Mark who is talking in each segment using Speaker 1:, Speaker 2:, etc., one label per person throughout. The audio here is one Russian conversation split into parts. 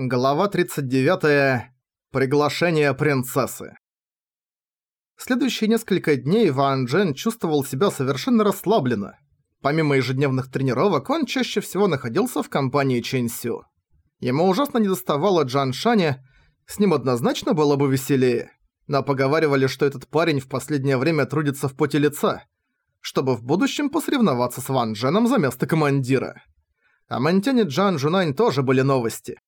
Speaker 1: Глава 39. Приглашение принцессы. Следующие несколько дней Ван Джен чувствовал себя совершенно расслабленно. Помимо ежедневных тренировок, он чаще всего находился в компании Чэнь Сю. Ему ужасно недоставало Джан Шаня, с ним однозначно было бы веселее. Но поговаривали, что этот парень в последнее время трудится в поте лица, чтобы в будущем посоревноваться с Ван Дженом за место командира. О Монтяне Джан Жунань тоже были новости.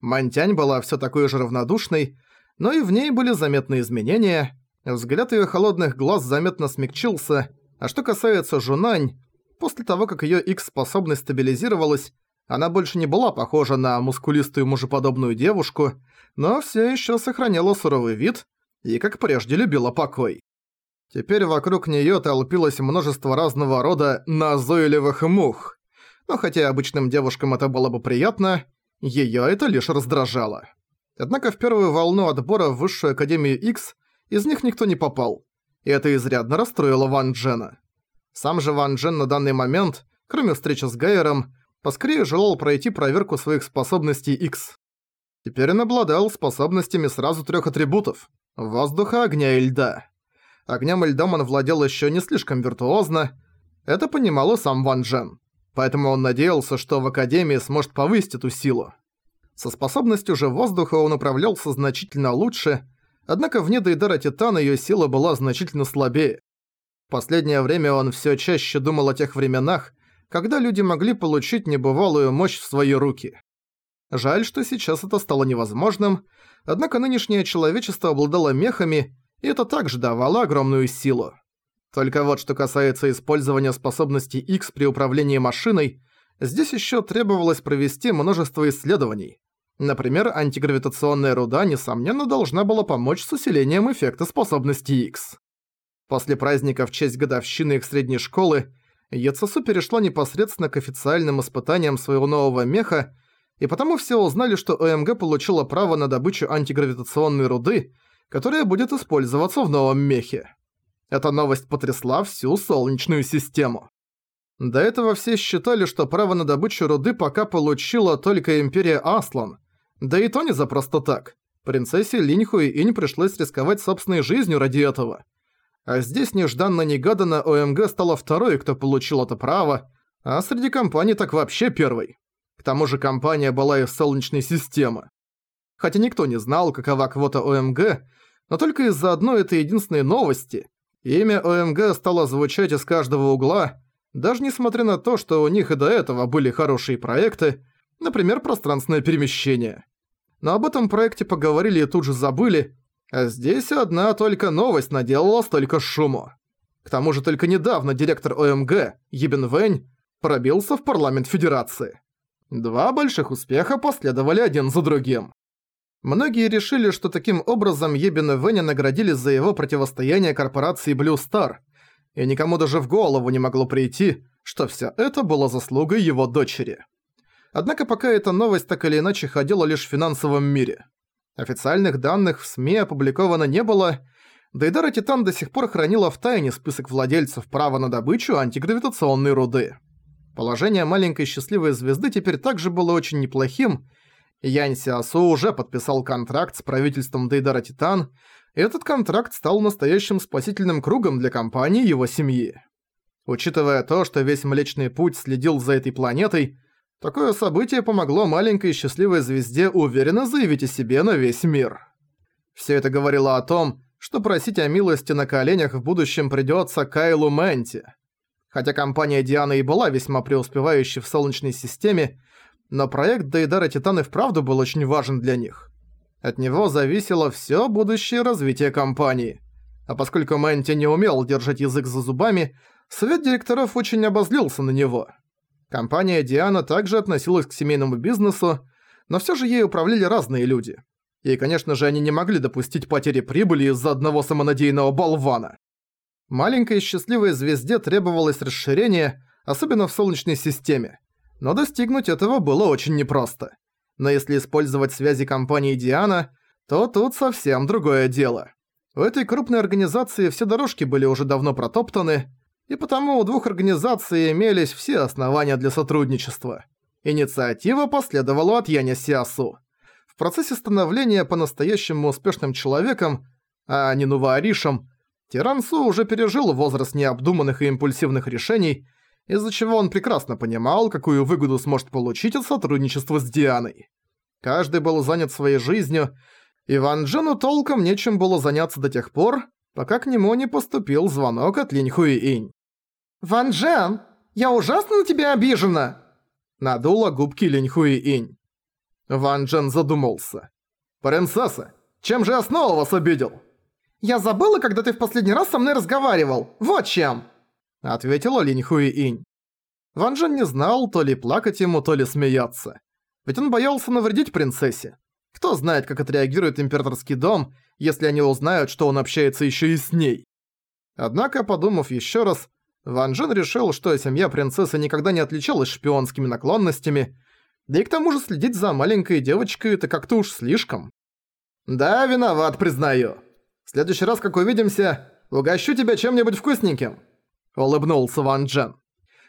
Speaker 1: Мантянь была все такой же равнодушной, но и в ней были заметные изменения. Взгляд ее холодных глаз заметно смягчился, а что касается Жунань, после того, как ее X-способность стабилизировалась, она больше не была похожа на мускулистую мужеподобную девушку, но все еще сохраняла суровый вид и, как прежде, любила покой. Теперь вокруг нее толпилось множество разного рода назойливых мух. Но хотя обычным девушкам это было бы приятно, Её это лишь раздражало. Однако в первую волну отбора в Высшую Академию X из них никто не попал, и это изрядно расстроило Ван Джена. Сам же Ван Джен на данный момент, кроме встречи с Гайером, поскорее желал пройти проверку своих способностей X. Теперь он обладал способностями сразу трёх атрибутов – воздуха, огня и льда. Огнем и льдом он владел ещё не слишком виртуозно, это понимал и сам Ван Джен поэтому он надеялся, что в Академии сможет повысить эту силу. Со способностью же воздуха он управлялся значительно лучше, однако вне Дейдара Титана её сила была значительно слабее. В последнее время он всё чаще думал о тех временах, когда люди могли получить небывалую мощь в свои руки. Жаль, что сейчас это стало невозможным, однако нынешнее человечество обладало мехами, и это также давало огромную силу. Только вот что касается использования способностей X при управлении машиной, здесь еще требовалось провести множество исследований. Например, антигравитационная руда, несомненно, должна была помочь с усилением эффекта способности X. После праздника в честь годовщины их средней школы, Яцесу перешла непосредственно к официальным испытаниям своего нового меха, и потому все узнали, что ОМГ получила право на добычу антигравитационной руды, которая будет использоваться в новом мехе. Эта новость потрясла всю Солнечную систему. До этого все считали, что право на добычу руды пока получила только Империя Аслан. Да и то не за просто так. Принцессе Линьхуи Инь пришлось рисковать собственной жизнью ради этого. А здесь нежданно-негаданно ОМГ стала второй, кто получил это право, а среди компаний так вообще первой. К тому же компания была из Солнечной системы. Хотя никто не знал, какова квота ОМГ, но только из-за одной этой единственной новости Имя ОМГ стало звучать из каждого угла, даже несмотря на то, что у них и до этого были хорошие проекты, например, пространственное перемещение. Но об этом проекте поговорили и тут же забыли, а здесь одна только новость наделала столько шуму. К тому же только недавно директор ОМГ, Ебен Вэнь, пробился в парламент Федерации. Два больших успеха последовали один за другим. Многие решили, что таким образом Ебина Веня наградили за его противостояние корпорации Blue Star, и никому даже в голову не могло прийти, что вся это было заслугой его дочери. Однако пока эта новость так или иначе ходила лишь в финансовом мире. Официальных данных в СМИ опубликовано не было, Дейдара Титан до сих пор хранила в тайне список владельцев права на добычу антигравитационной руды. Положение маленькой счастливой звезды теперь также было очень неплохим, Янь Сиасу уже подписал контракт с правительством Дейдара Титан, и этот контракт стал настоящим спасительным кругом для компании его семьи. Учитывая то, что весь Млечный Путь следил за этой планетой, такое событие помогло маленькой счастливой звезде уверенно заявить о себе на весь мир. Все это говорило о том, что просить о милости на коленях в будущем придётся Кайлу Мэнти. Хотя компания Диана и была весьма преуспевающей в Солнечной системе, но проект Дейдара Титан и вправду был очень важен для них. От него зависело всё будущее развитие компании. А поскольку Мэнти не умел держать язык за зубами, совет директоров очень обозлился на него. Компания Диана также относилась к семейному бизнесу, но всё же ей управляли разные люди. И, конечно же, они не могли допустить потери прибыли из-за одного самонадеянного болвана. Маленькой счастливой звезде требовалось расширение, особенно в Солнечной системе но достигнуть этого было очень непросто. Но если использовать связи компании Диана, то тут совсем другое дело. У этой крупной организации все дорожки были уже давно протоптаны, и потому у двух организаций имелись все основания для сотрудничества. Инициатива последовала от Яня Сиасу. процессе становления по-настоящему успешным человеком, а не нувааришем, Тиран Су уже пережил возраст необдуманных и импульсивных решений, из-за чего он прекрасно понимал, какую выгоду сможет получить от сотрудничества с Дианой. Каждый был занят своей жизнью, и Ван Джену толком нечем было заняться до тех пор, пока к нему не поступил звонок от Линь Хуи-инь.
Speaker 2: «Ван Джен, я ужасно на тебя обижена!»
Speaker 1: Надула губки Линь Хуи-инь. Ван Джен задумался. «Принцесса, чем же я снова вас обидел?»
Speaker 2: «Я забыла, когда ты в последний раз со мной разговаривал. Вот чем!»
Speaker 1: Ответила Линь Хуи-инь. Ван Джен не знал, то ли плакать ему, то ли смеяться. Ведь он боялся навредить принцессе. Кто знает, как отреагирует императорский дом, если они узнают, что он общается еще и с ней. Однако, подумав еще раз, Ван Джен решил, что семья принцессы никогда не отличалась шпионскими наклонностями, да и к тому же следить за маленькой девочкой это как-то уж слишком. «Да, виноват, признаю. В следующий раз, как увидимся, угощу тебя чем-нибудь вкусненьким», — улыбнулся Ван Джен.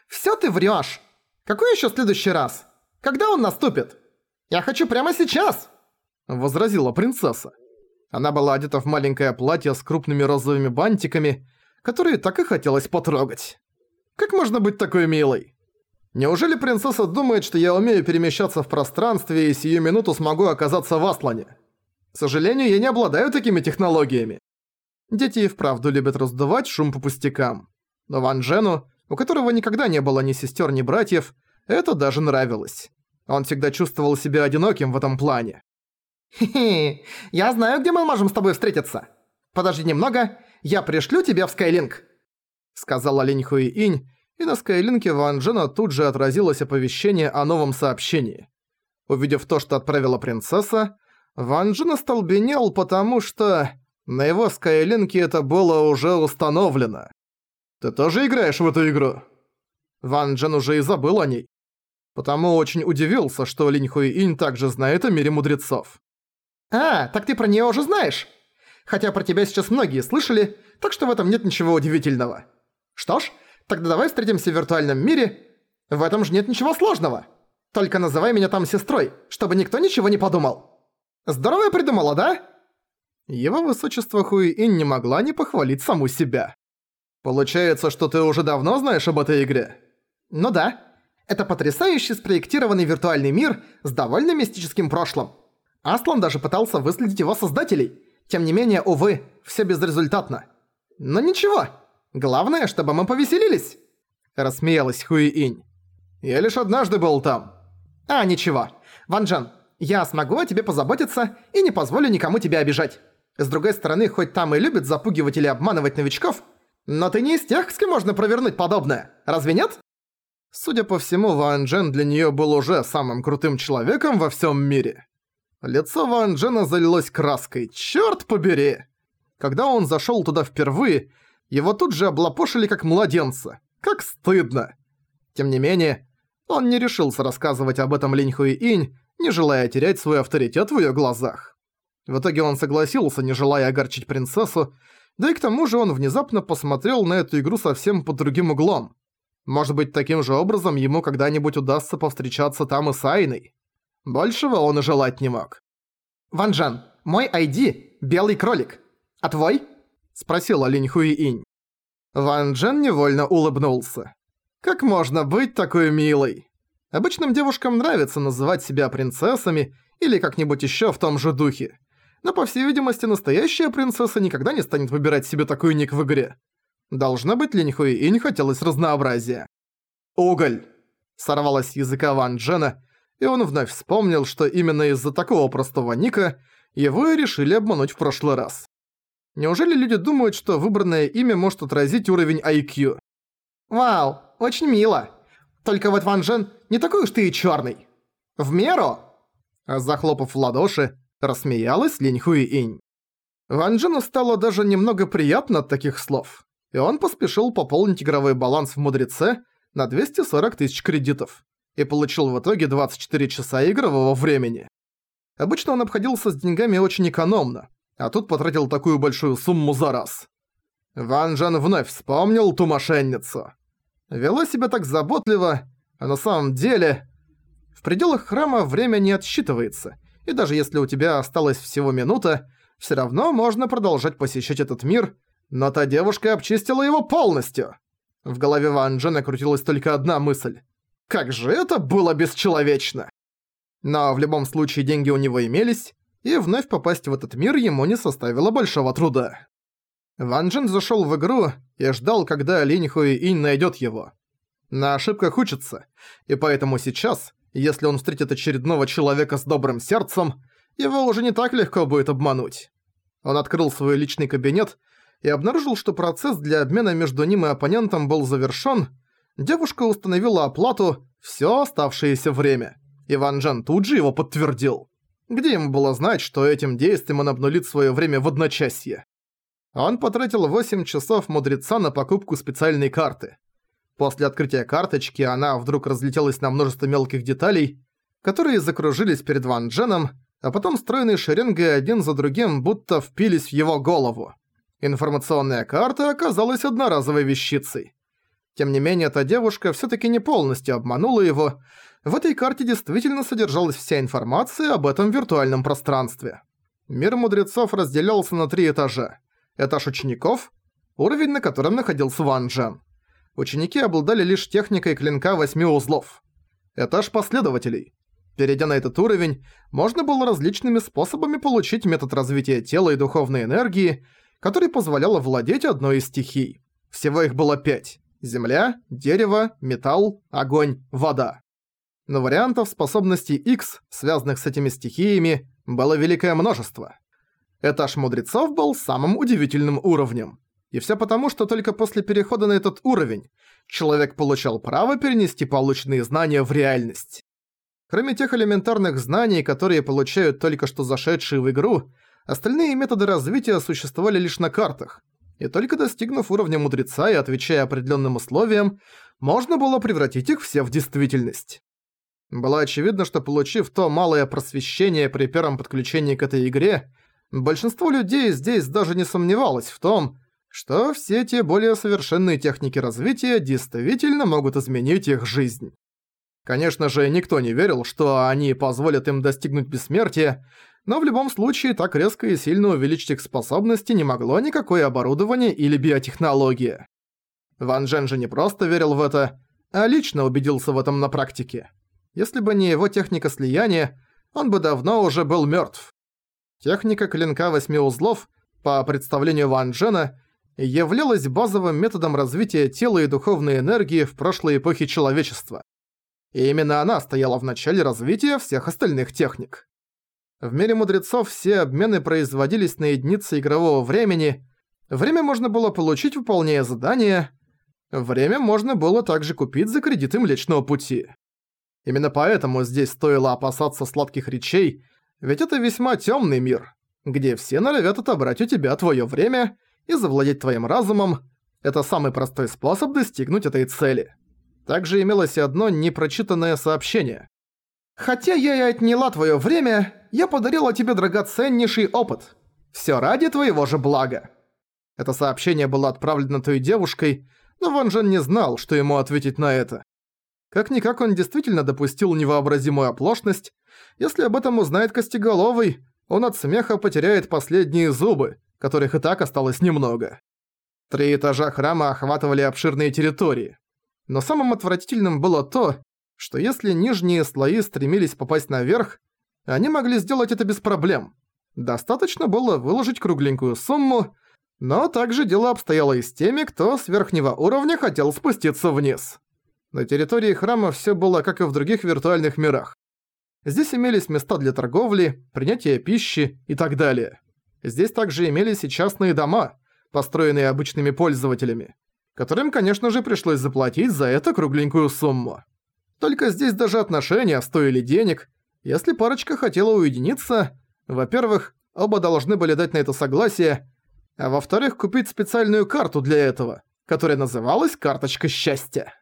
Speaker 2: «Всё ты врёшь! Какой ещё следующий раз? Когда он наступит? Я хочу прямо сейчас!»
Speaker 1: — возразила принцесса. Она была одета в маленькое платье с крупными розовыми бантиками, которые так и хотелось потрогать. Как можно быть такой милой? Неужели принцесса думает, что я умею перемещаться в пространстве и сию минуту смогу оказаться в Аслане? К сожалению, я не обладаю такими технологиями. Дети и вправду любят раздувать шум по пустякам. Но Ван Джену, у которого никогда не было ни сестер, ни братьев, это даже нравилось. Он всегда чувствовал себя одиноким в этом плане.
Speaker 2: «Хе-хе, я знаю, где мы можем с тобой встретиться. Подожди немного, я пришлю тебя в Скайлинг», — сказала Линь Хуи Инь, и на Скайлинке Ван Джена тут же отразилось оповещение о новом сообщении. Увидев то, что отправила принцесса, Ван Джен остолбенел, потому что на его Скайлинке это было уже установлено. «Ты тоже играешь в эту игру?» Ван Джен уже и забыл о ней. Потому очень удивился, что Линь Хуи Инь также знает о мире мудрецов. «А, так ты про неё уже знаешь? Хотя про тебя сейчас многие слышали, так что в этом нет ничего удивительного. Что ж, тогда давай встретимся в виртуальном мире. В этом же нет ничего сложного. Только называй меня там сестрой, чтобы никто ничего не подумал. Здорово я придумала, да?»
Speaker 1: Его высочество Хуи-Ин не могла не похвалить саму себя. «Получается, что ты уже давно знаешь об этой игре?»
Speaker 2: «Ну да. Это потрясающий спроектированный виртуальный мир с довольно мистическим прошлым. Аслан даже пытался выследить его создателей. Тем не менее, увы, все безрезультатно. Но ничего. Главное, чтобы мы повеселились.
Speaker 1: Рассмеялась Хуи-Инь. Я лишь однажды был там.
Speaker 2: А, ничего. Ван Джен, я смогу о тебе позаботиться и не позволю никому тебя обижать. С другой стороны, хоть там и любят запугивать или обманывать новичков, но ты не из тех, с кем можно провернуть подобное. Разве нет?
Speaker 1: Судя по всему, Ван Джен для неё был уже самым крутым человеком во всем мире. Лицо Ван Джена залилось краской. Чёрт побери! Когда он зашёл туда впервые, его тут же облапошили как младенца. Как стыдно! Тем не менее, он не решился рассказывать об этом Линь Хуи Инь, не желая терять свой авторитет в её глазах. В итоге он согласился, не желая огорчить принцессу, да и к тому же он внезапно посмотрел на эту игру совсем под другим углом. Может быть, таким же образом ему когда-нибудь удастся повстречаться там и с Айной. Большего он и желать не мог.
Speaker 2: «Ван Джан, мой ID – белый кролик. А твой?»
Speaker 1: – спросила Линь Хуи Инь. Ван Джен невольно улыбнулся. «Как можно быть такой милой?» Обычным девушкам нравится называть себя принцессами или как-нибудь ещё в том же духе. Но, по всей видимости, настоящая принцесса никогда не станет выбирать себе такой ник в игре. Должно быть, Линь Хуи и не хотелось разнообразия. «Уголь!» – сорвалась с языка Ван Джена, и он вновь вспомнил, что именно из-за такого простого ника его и решили обмануть в прошлый раз. Неужели люди думают, что выбранное имя может отразить уровень IQ?
Speaker 2: «Вау, очень мило. Только вот Ван Джен не такой уж ты и чёрный. В меру!»
Speaker 1: Захлопав в ладоши, рассмеялась Линь Хуи Инь. Ван Джену стало даже немного приятно от таких слов и он поспешил пополнить игровой баланс в Мудреце на 240 тысяч кредитов и получил в итоге 24 часа игрового времени. Обычно он обходился с деньгами очень экономно, а тут потратил такую большую сумму за раз. Ван Джен вновь вспомнил ту мошенницу. Вела себя так заботливо, а на самом деле... В пределах храма время не отсчитывается,
Speaker 2: и даже если у тебя осталась всего минута, все равно можно продолжать посещать этот мир, но та девушка обчистила его полностью. В голове Ван Джена крутилась только одна мысль. Как же это было бесчеловечно! Но в любом случае деньги у него имелись, и вновь попасть в этот мир ему не составило большого труда. Ван Джен зашёл в игру и ждал, когда Линь Хуи Инь найдёт его. На ошибках учится, и поэтому сейчас, если он встретит очередного человека с добрым сердцем, его уже не так легко будет обмануть. Он открыл свой личный кабинет и обнаружил, что процесс для обмена между ним и оппонентом был завершён, девушка установила оплату всё оставшееся время. Иван Джан тут же его подтвердил. Где ему было знать, что этим действием он обнулит своё время в одночасье? Он потратил 8 часов мудреца на покупку специальной карты. После открытия карточки она вдруг разлетелась на множество мелких деталей, которые закружились перед Ван Дженом, а потом стройной шеренгой один за другим будто впились в его голову. Информационная карта оказалась одноразовой вещицей. Тем не менее, эта девушка всё-таки не полностью обманула его. В этой карте действительно содержалась вся информация об этом виртуальном пространстве. Мир мудрецов разделялся на три этажа. Этаж учеников, уровень на котором находился Ван Джен. Ученики обладали лишь техникой клинка восьми узлов. Этаж последователей. Перейдя на этот уровень, можно было различными способами получить метод развития тела и духовной энергии, который позволял владеть одной из стихий. Всего их было пять. Земля, дерево, металл, огонь, вода. Но вариантов способностей X, связанных с этими стихиями, было великое множество. Этаж мудрецов был самым удивительным уровнем. И все потому, что только после перехода на этот уровень человек получал право перенести полученные знания в реальность. Кроме тех элементарных знаний, которые получают только что зашедшие в игру, остальные методы развития существовали лишь на картах. И только достигнув уровня мудреца и отвечая определенным условиям, можно было превратить их все в действительность. Было очевидно, что получив то малое просвещение при первом подключении к этой игре, большинство людей здесь даже не сомневалось в том, что все те более совершенные техники развития действительно могут изменить их жизнь. Конечно же, никто не верил, что они позволят им достигнуть бессмертия, но в любом случае так резко и сильно увеличить их способности не могло никакое оборудование или биотехнология. Ван Джен же не просто верил в это, а лично убедился в этом на практике. Если бы не его техника слияния, он бы давно уже был мертв. Техника клинка восьми узлов, по представлению Ван Джена, являлась базовым методом развития тела и духовной энергии в прошлой эпохе человечества. И именно она стояла в начале развития всех остальных техник. В мире мудрецов все обмены производились на единицы игрового времени, время можно было получить, выполняя задания, время можно было также купить за кредиты Млечного Пути. Именно поэтому здесь стоило опасаться сладких речей, ведь это весьма тёмный мир, где все норовят отобрать у тебя твоё время – и завладеть твоим разумом – это самый простой способ достигнуть этой цели. Также имелось и одно непрочитанное сообщение. «Хотя я и отняла твое время, я подарила тебе драгоценнейший опыт. Все ради твоего же блага». Это сообщение было отправлено той девушкой, но Ван Джен не знал, что ему ответить на это. Как-никак он действительно допустил невообразимую оплошность. Если об этом узнает Костеголовый, он от смеха потеряет последние зубы, которых и так осталось немного. Три этажа храма охватывали обширные территории. Но самым отвратительным было то, что если нижние слои стремились попасть наверх, они могли сделать это без проблем. Достаточно было выложить кругленькую сумму, но также дело обстояло и с теми, кто с верхнего уровня хотел спуститься вниз. На территории храма всё было как и в других виртуальных мирах. Здесь имелись места для торговли, принятия пищи и так далее. Здесь также имелись и частные дома, построенные обычными пользователями, которым, конечно же, пришлось заплатить за это кругленькую сумму. Только здесь даже отношения стоили денег. Если парочка хотела уединиться, во-первых, оба должны были дать на это согласие, а во-вторых, купить специальную карту для этого, которая называлась «Карточка счастья».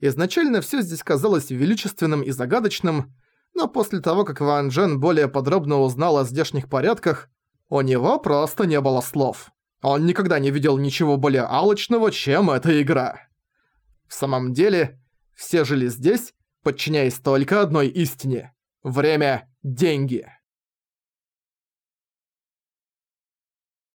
Speaker 2: Изначально всё здесь казалось величественным и загадочным, но после того, как Ван Джен более подробно узнал о здешних порядках, у него просто не было слов. Он никогда не видел ничего более алчного, чем эта игра. В самом деле, все жили здесь, подчиняясь только одной истине. Время – деньги.